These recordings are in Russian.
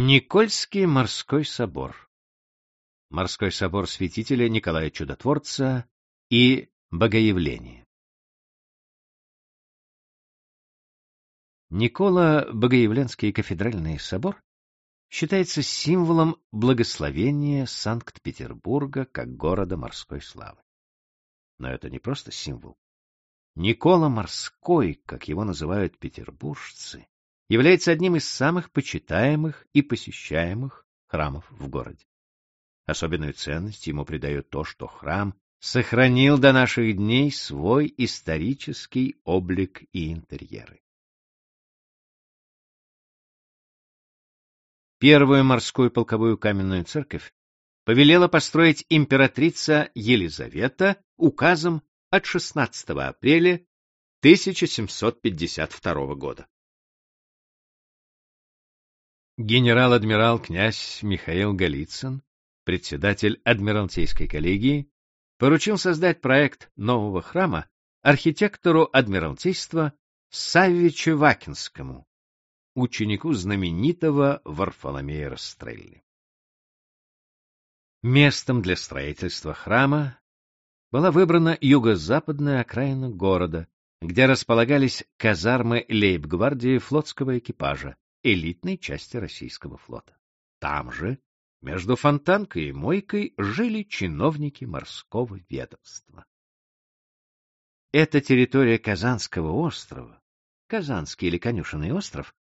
Никольский морской собор Морской собор святителя Николая Чудотворца и Богоявление Никола Богоявленский кафедральный собор считается символом благословения Санкт-Петербурга как города морской славы. Но это не просто символ. Никола Морской, как его называют петербуржцы, является одним из самых почитаемых и посещаемых храмов в городе. Особенную ценность ему придает то, что храм сохранил до наших дней свой исторический облик и интерьеры. Первую морскую полковую каменную церковь повелела построить императрица Елизавета указом от 16 апреля 1752 года. Генерал-адмирал князь Михаил Голицын, председатель Адмиралтейской коллегии, поручил создать проект нового храма архитектору Адмиралтейства Саввичу Вакинскому, ученику знаменитого Варфоломея Растрелли. Местом для строительства храма была выбрана юго-западная окраина города, где располагались казармы лейб-гвардии флотского экипажа, элитной части российского флота. Там же, между Фонтанкой и Мойкой, жили чиновники морского ведомства. Эта территория Казанского острова, Казанский или Конюшенный остров,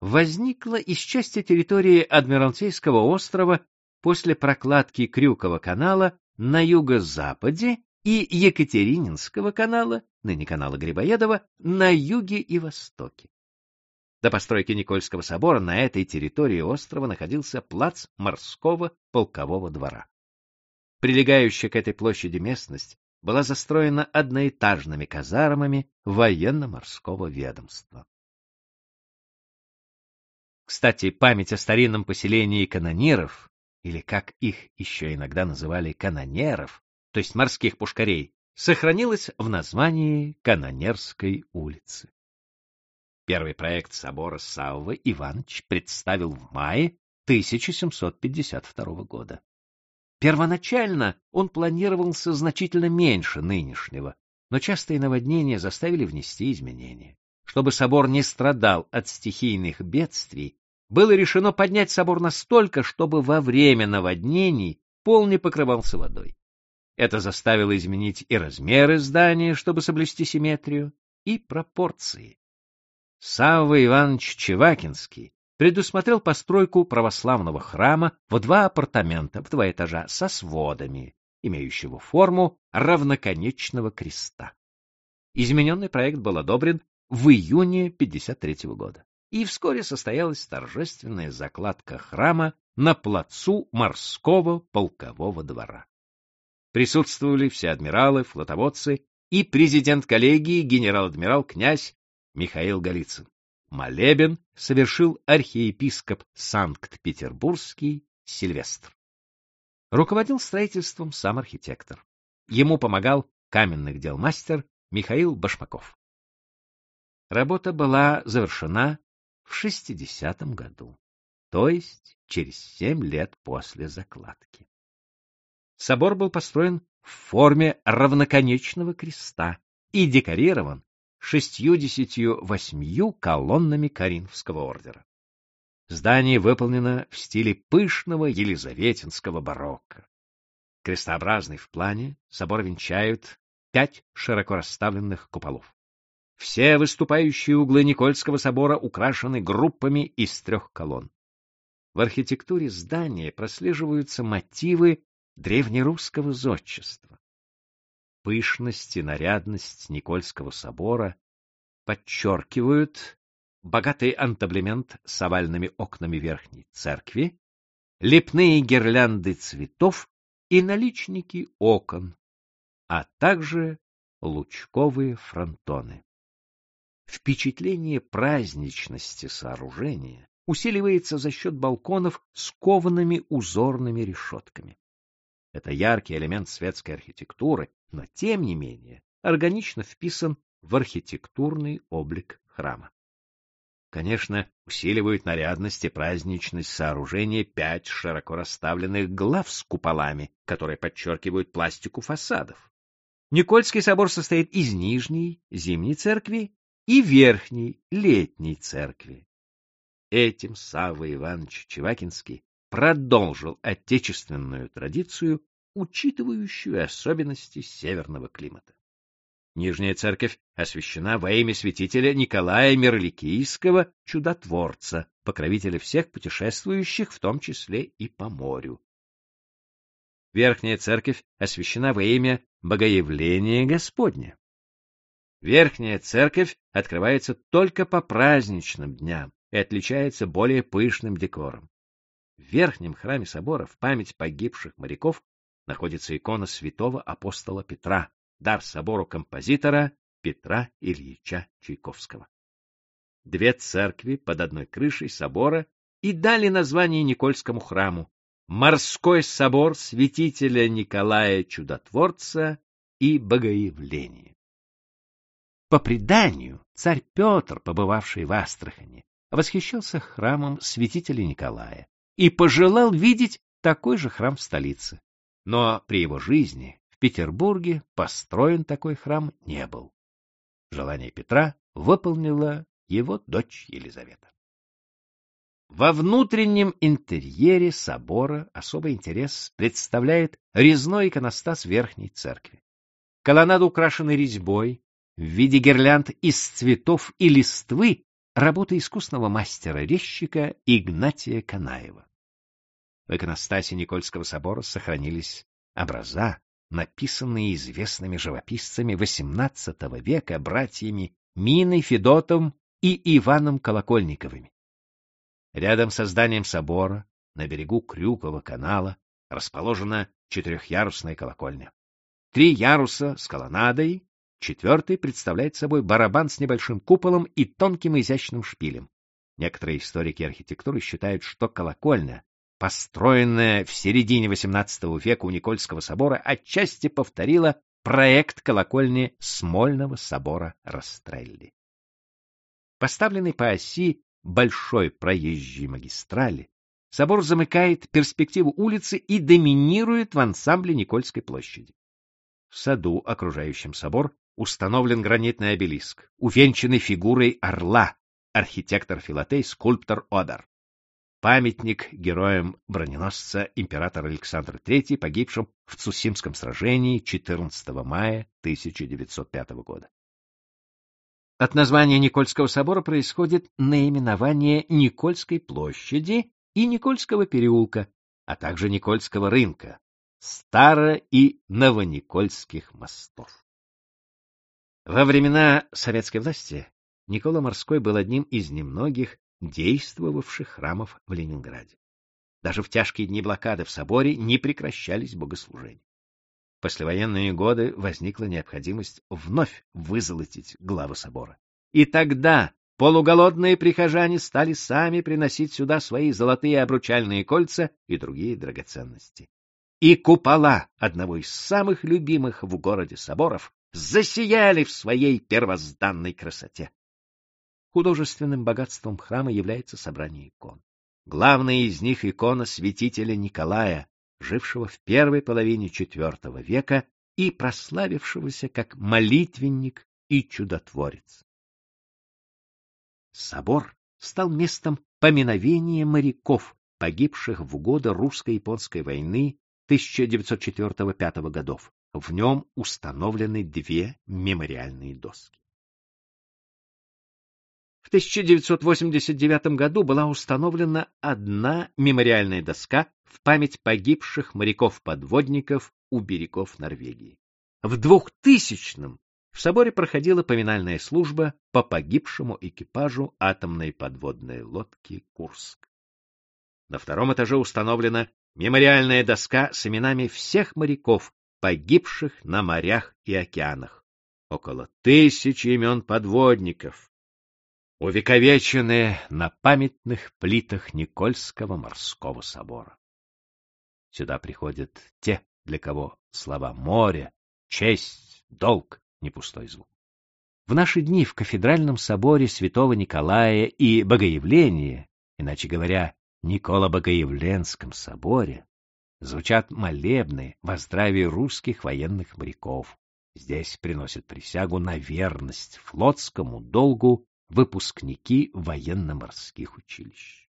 возникла из части территории Адмиралтейского острова после прокладки Крюкова канала на юго-западе и Екатерининского канала, ныне канала Грибоедова, на юге и востоке. До постройки Никольского собора на этой территории острова находился плац морского полкового двора. Прилегающая к этой площади местность была застроена одноэтажными казармами военно-морского ведомства. Кстати, память о старинном поселении канониров, или как их еще иногда называли канонеров, то есть морских пушкарей, сохранилась в названии Канонерской улицы. Первый проект собора Саввы Иванович представил в мае 1752 года. Первоначально он планировался значительно меньше нынешнего, но частые наводнения заставили внести изменения. Чтобы собор не страдал от стихийных бедствий, было решено поднять собор настолько, чтобы во время наводнений пол не покрывался водой. Это заставило изменить и размеры здания, чтобы соблюсти симметрию, и пропорции. Савва Иванович Чевакинский предусмотрел постройку православного храма в два апартамента в два этажа со сводами, имеющего форму равноконечного креста. Измененный проект был одобрен в июне 53 года, и вскоре состоялась торжественная закладка храма на плацу морского полкового двора. Присутствовали все адмиралы, флотоводцы и президент коллегии генерал-адмирал князь Михаил Голицын. Молебен совершил архиепископ Санкт-Петербургский Сильвестр. Руководил строительством сам архитектор. Ему помогал каменных дел мастер Михаил Башмаков. Работа была завершена в 60 году, то есть через семь лет после закладки. Собор был построен в форме равноконечного креста и декорирован шестьюдесятью восьмью колоннами Каринфского ордера. Здание выполнено в стиле пышного елизаветинского барокко. Крестообразный в плане, собор венчают пять широко расставленных куполов. Все выступающие углы Никольского собора украшены группами из трех колонн. В архитектуре здания прослеживаются мотивы древнерусского зодчества. Пышность и нарядность Никольского собора подчеркивают богатый антаблемент с овальными окнами верхней церкви, лепные гирлянды цветов и наличники окон, а также лучковые фронтоны. Впечатление праздничности сооружения усиливается за счет балконов с коваными узорными решетками. Это яркий элемент светской архитектуры, но тем не менее органично вписан в архитектурный облик храма. Конечно, усиливают нарядность и праздничность сооружения пять широко расставленных глав с куполами, которые подчеркивают пластику фасадов. Никольский собор состоит из нижней, зимней церкви и верхней, летней церкви. Этим Савва Иванович Чевакинский продолжил отечественную традицию, учитывающую особенности северного климата. Нижняя церковь освящена во имя святителя Николая Мерликийского, чудотворца, покровителя всех путешествующих, в том числе и по морю. Верхняя церковь освящена во имя Богоявления Господня. Верхняя церковь открывается только по праздничным дням и отличается более пышным декором. В верхнем храме собора в память погибших моряков находится икона святого апостола Петра, дар собору композитора Петра Ильича Чайковского. Две церкви под одной крышей собора и дали название Никольскому храму Морской собор святителя Николая Чудотворца и Богоявления. По преданию, царь Петр, побывавший в Астрахани, восхищался храмом святителя Николая и пожелал видеть такой же храм в столице. Но при его жизни Петербурге построен такой храм не был. Желание Петра выполнила его дочь Елизавета. Во внутреннем интерьере собора особый интерес представляет резной иконостас верхней церкви. Колоннада украшена резьбой в виде гирлянд из цветов и листвы работы искусного мастера-резчика Игнатия Канаева. В иконостасе Никольского собора сохранились образа, написанные известными живописцами XVIII века братьями Миной Федотом и Иваном Колокольниковыми. Рядом с зданием собора, на берегу Крюкова канала, расположена четырехъярусная колокольня. Три яруса с колоннадой, четвертый представляет собой барабан с небольшим куполом и тонким изящным шпилем. Некоторые историки архитектуры считают, что колокольня построенная в середине XVIII века у Никольского собора, отчасти повторила проект колокольни Смольного собора Растрелли. Поставленный по оси большой проезжей магистрали, собор замыкает перспективу улицы и доминирует в ансамбле Никольской площади. В саду, окружающем собор, установлен гранитный обелиск, увенчанный фигурой орла, архитектор Филатей, скульптор Одар памятник героям броненосца императора Александра III, погибшим в Цусимском сражении 14 мая 1905 года. От названия Никольского собора происходит наименование Никольской площади и Никольского переулка, а также Никольского рынка, Старо- и Новоникольских мостов. Во времена советской власти Никола Морской был одним из немногих действовавших храмов в Ленинграде. Даже в тяжкие дни блокады в соборе не прекращались богослужения. Послевоенные годы возникла необходимость вновь вызолотить главы собора. И тогда полуголодные прихожане стали сами приносить сюда свои золотые обручальные кольца и другие драгоценности. И купола одного из самых любимых в городе соборов засияли в своей первозданной красоте. Художественным богатством храма является собрание икон. Главная из них икона святителя Николая, жившего в первой половине IV века и прославившегося как молитвенник и чудотворец. Собор стал местом поминовения моряков, погибших в годы русско-японской войны 1904-1905 годов. В нем установлены две мемориальные доски. В 1989 году была установлена одна мемориальная доска в память погибших моряков-подводников у берегов Норвегии. В 2000-м в соборе проходила поминальная служба по погибшему экипажу атомной подводной лодки Курск. На втором этаже установлена мемориальная доска с именами всех моряков, погибших на морях и океанах. Около тысячи имен подводников, увековечены на памятных плитах Никольского морского собора. Сюда приходят те, для кого слова море, честь, долг — не пустой звук. В наши дни в кафедральном соборе святого Николая и Богоявления, иначе говоря, Николо-Богоявленском соборе, звучат молебны во здравие русских военных моряков. Здесь приносят присягу на верность флотскому долгу выпускники военно-морских училищ.